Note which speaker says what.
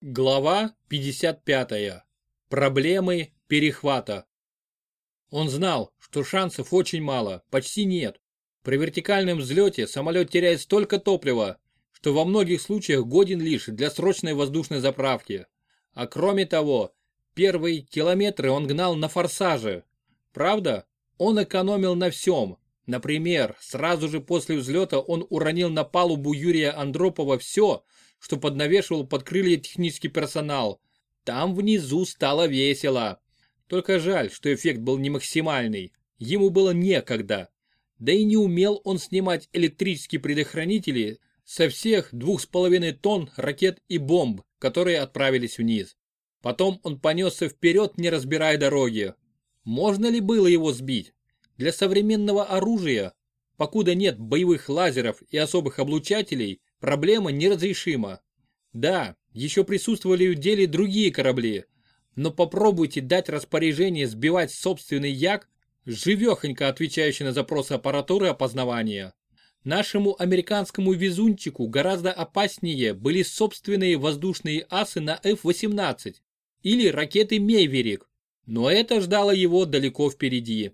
Speaker 1: Глава 55. Проблемы перехвата. Он знал, что шансов очень мало, почти нет. При вертикальном взлете самолет теряет столько топлива, что во многих случаях годен лишь для срочной воздушной заправки. А кроме того, первые километры он гнал на форсаже. Правда, он экономил на всем. Например, сразу же после взлета он уронил на палубу Юрия Андропова все, что поднавешивал под крылья технический персонал. Там внизу стало весело. Только жаль, что эффект был не максимальный. Ему было некогда. Да и не умел он снимать электрические предохранители со всех двух с половиной тонн ракет и бомб, которые отправились вниз. Потом он понесся вперед, не разбирая дороги. Можно ли было его сбить? Для современного оружия, покуда нет боевых лазеров и особых облучателей, проблема неразрешима. Да, еще присутствовали в деле другие корабли, но попробуйте дать распоряжение сбивать собственный як, живехонько отвечающий на запросы аппаратуры опознавания. Нашему американскому везунчику гораздо опаснее были собственные воздушные асы на F-18 или ракеты Мейверик, но это ждало его далеко впереди.